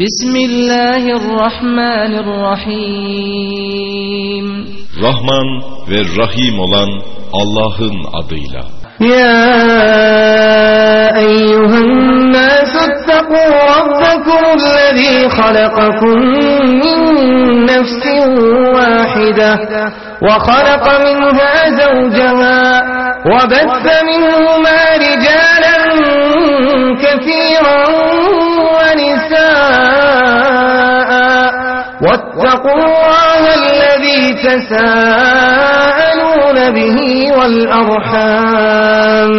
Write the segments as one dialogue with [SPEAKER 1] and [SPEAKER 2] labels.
[SPEAKER 1] بسم الله الرحمن الرحيم
[SPEAKER 2] رحمن ve rahim olan Allah'ın adıyla.
[SPEAKER 3] Ya eyyuhem nâs attaqu rabbakum الذي خلقكم من نفس واحدة وخلق منها زوجها وبث منهما رجالا كثيرا ونساء واتقوا الله الذي تساءلون به والأرحام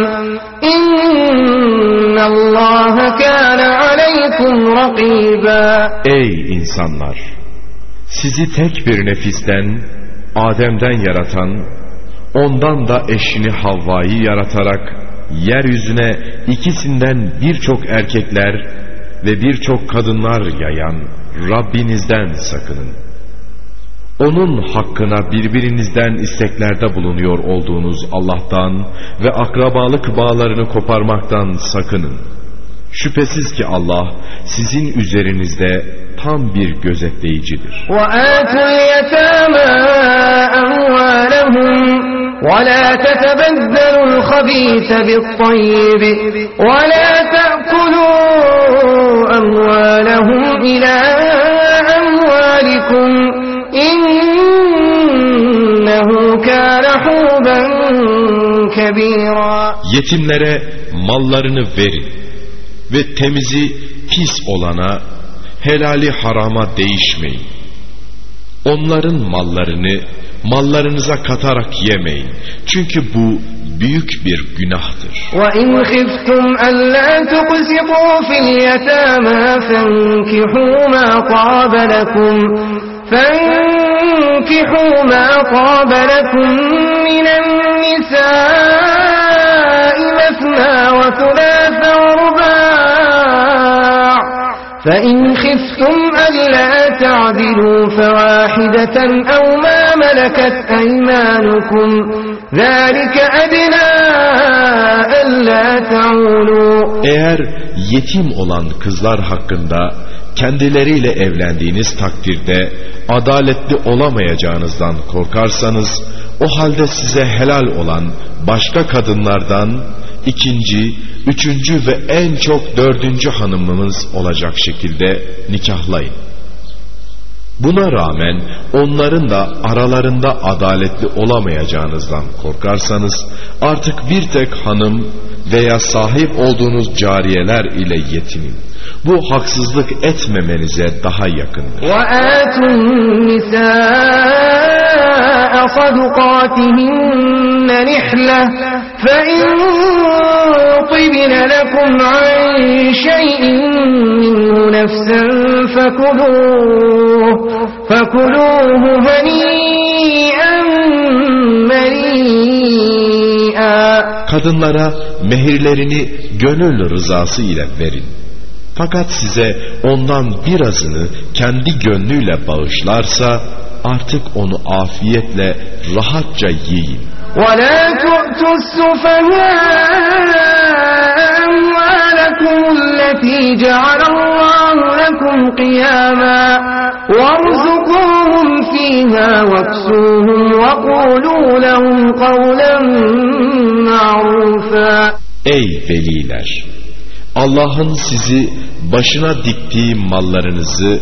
[SPEAKER 3] إن الله كان عليكم رقيبا
[SPEAKER 4] Ey insanlar! Sizi tek bir nefisten, Adem'den yaratan, ondan da eşini Havva'yı yaratarak, yeryüzüne ikisinden birçok erkekler ve birçok kadınlar yayan Rabbinizden sakının. Onun hakkına birbirinizden isteklerde bulunuyor olduğunuz Allah'tan ve akrabalık bağlarını koparmaktan sakının. Şüphesiz ki Allah sizin üzerinizde tam bir gözetleyicidir.
[SPEAKER 3] وآتوا اليتامى أموالهم ولا تتبدلوا الخبيث بالطيب ولا تأكلوا أموالهم إلى أموالكم إنه كان حوبا كبيرا
[SPEAKER 4] Yetimlere mallarını verin ve temizi pis olana, helali harama değişmeyin. Onların mallarını mallarınıza katarak yemeyin. Çünkü bu büyük bir günahtır.
[SPEAKER 3] وإن خفتم ألا تقسطوا في اليتامى فانكحوا ما طاب لكم فانكحوا ما طاب لكم من النساء مثنى وثلاث ورباع فإن خفتم ألا تعدلوا فواحدة أو ملكت أيمانكم ذلك أدنى ألا تعولوا
[SPEAKER 4] Eğer yetim olan kızlar hakkında kendileriyle evlendiğiniz takdirde adaletli olamayacağınızdan korkarsanız o halde size helal olan başka kadınlardan ikinci, üçüncü ve en çok dördüncü hanımınız olacak şekilde nikahlayın. Buna rağmen onların da aralarında adaletli olamayacağınızdan korkarsanız artık bir tek hanım veya sahip olduğunuz cariyeler ile yetinin. Bu haksızlık etmemenize daha yakındır.
[SPEAKER 3] وآتوا النساء صدقاتهن نحلة فإن طبن لكم عن شيء منه نفسا فكلوه فكلوه هنيئا مريئا
[SPEAKER 4] Kadınlara mehirlerini gönül rızası ile verin. Fakat size ondan birazını kendi gönlüyle bağışlarsa artık onu afiyetle rahatça yiyin.
[SPEAKER 3] ولا تؤتوا السفهاء أموالكم التي جعل الله لكم قياما وارزقوهم فيها واكسوهم وقولوا لهم قولا معروفا
[SPEAKER 4] Ey veliler! Allah'ın sizi başına diktiği mallarınızı,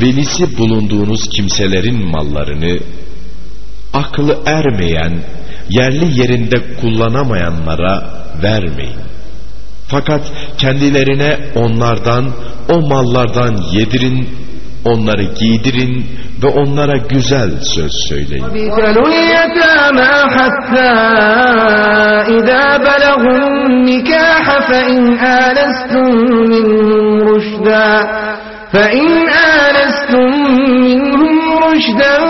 [SPEAKER 4] velisi bulunduğunuz kimselerin mallarını, aklı ermeyen, yerli yerinde kullanamayanlara vermeyin. Fakat kendilerine onlardan, o mallardan yedirin, onları giydirin ve onlara güzel söz söyleyin.
[SPEAKER 3] ابتلوا اليتامى حتى إذا بلغوا النكاح فإن آنستم منهم رشدا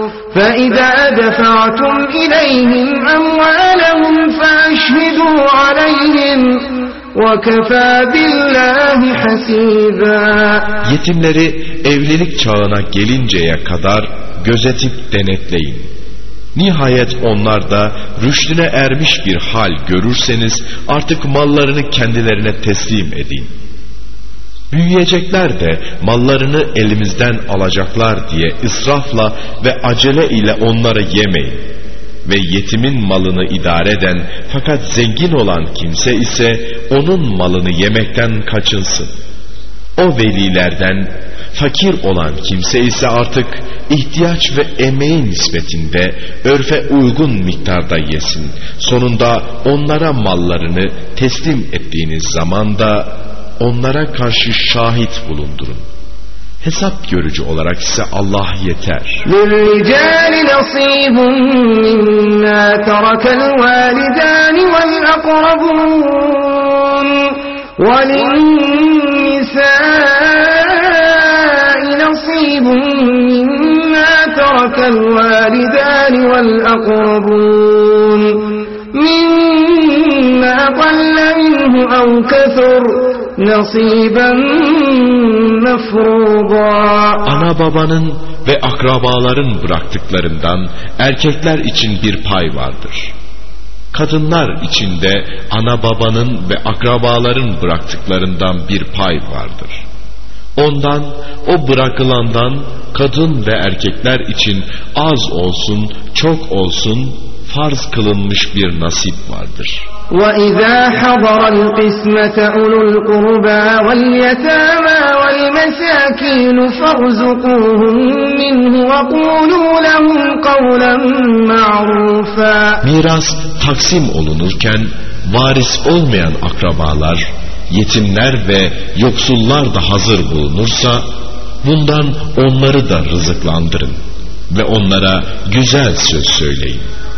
[SPEAKER 3] فإذا دفعتم إليهم أموالهم فأشهدوا عليهم وكفى بالله حسيبا
[SPEAKER 4] Yetimleri evlilik çağına gelinceye kadar gözetip denetleyin. Nihayet onlar da rüştüne ermiş bir hal görürseniz artık mallarını kendilerine teslim edin. Büyüyecekler de mallarını elimizden alacaklar diye israfla ve acele ile onları yemeyin. Ve yetimin malını idare eden fakat zengin olan kimse ise onun malını yemekten kaçınsın. O velilerden fakir olan kimse ise artık ihtiyaç ve emeği nispetinde örfe uygun miktarda yesin. Sonunda onlara mallarını teslim ettiğiniz zaman da onlara karşı şahit bulundurun. Hesap görücü olarak ise Allah yeter.
[SPEAKER 3] للرجال نصيب مما ترك الوالدان والأقربون وللنساء نصيب مما ترك الوالدان والأقربون مما قل منه أو كثر نصيبا مفروضا
[SPEAKER 4] Ana babanın ve akrabaların bıraktıklarından erkekler için bir pay vardır. Kadınlar için de ana babanın ve akrabaların bıraktıklarından bir pay vardır. Ondan, o bırakılandan kadın ve erkekler için az olsun, çok olsun farz kılınmış bir nasip vardır.
[SPEAKER 3] وإذا حضر القسمة أولو القربى واليتامى والمساكين فارزقوهم منه وقولوا لهم قولا معروفا
[SPEAKER 4] Miras taksim olunurken varis olmayan akrabalar, yetimler ve yoksullar da hazır bulunursa bundan onları da rızıklandırın ve onlara güzel söz söyleyin.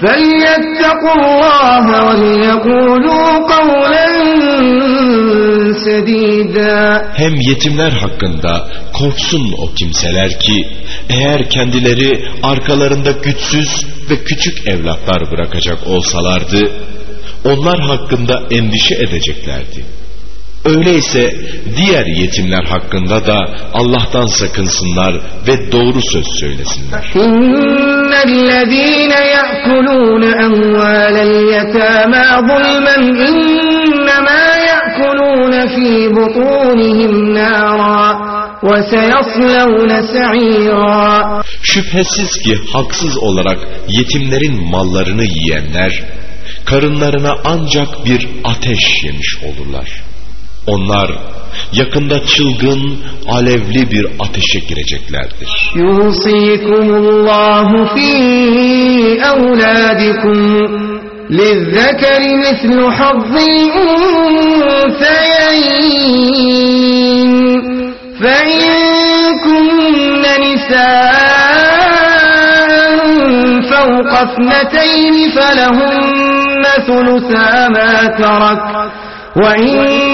[SPEAKER 3] فليتقوا الله وليقولوا قولا سديدا
[SPEAKER 4] Hem yetimler hakkında korksun o kimseler ki eğer kendileri arkalarında güçsüz ve küçük evlatlar bırakacak olsalardı onlar hakkında endişe edeceklerdi. Öyleyse diğer yetimler hakkında da Allah'tan sakınsınlar ve doğru söz söylesinler.
[SPEAKER 3] İnnellezîne ya'kulûne emvâlel yetâmâ zulmen innemâ ya'kulûne fî butûnihim nâra.
[SPEAKER 4] Şüphesiz ki haksız olarak yetimlerin mallarını yiyenler, karınlarına ancak bir ateş yemiş olurlar. Onlar yakında çılgın, alevli bir ateşe gireceklerdir.
[SPEAKER 3] يوصيكم الله في أولادكم للذكر مثل حظ الأنثيين فإن كن نساء فوق اثنتين فلهن ثلثا ما ترك وإن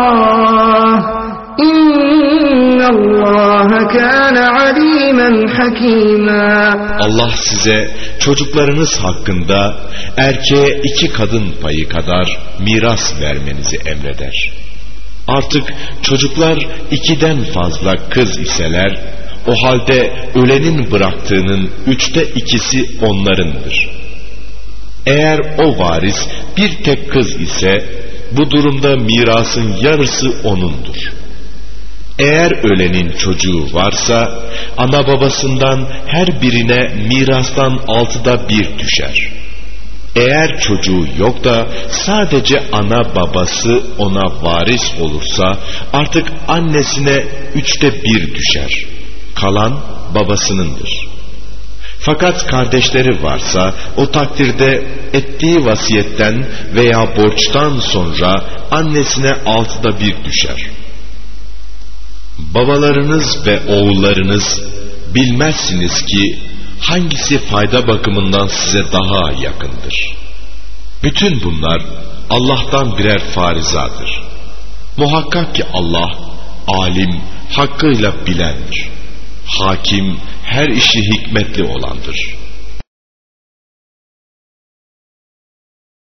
[SPEAKER 4] Allah size çocuklarınız hakkında erkeğe iki kadın payı kadar miras vermenizi emreder. Artık çocuklar ikiden fazla kız iseler, o halde ölenin bıraktığının üçte ikisi onlarındır. Eğer o varis bir tek kız ise, bu durumda mirasın yarısı onundur. Eğer ölenin çocuğu varsa, ana babasından her birine mirastan altıda bir düşer.'' Eğer çocuğu yok da sadece ana babası ona varis olursa artık annesine üçte bir düşer. Kalan babasınındır. Fakat kardeşleri varsa o takdirde ettiği vasiyetten veya borçtan sonra annesine altıda bir düşer. Babalarınız ve oğullarınız bilmezsiniz ki hangisi fayda bakımından size daha yakındır? Bütün bunlar Allah'tan birer farizadır. Muhakkak ki Allah alim, hakkıyla bilendir. Hakim, her işi hikmetli olandır.''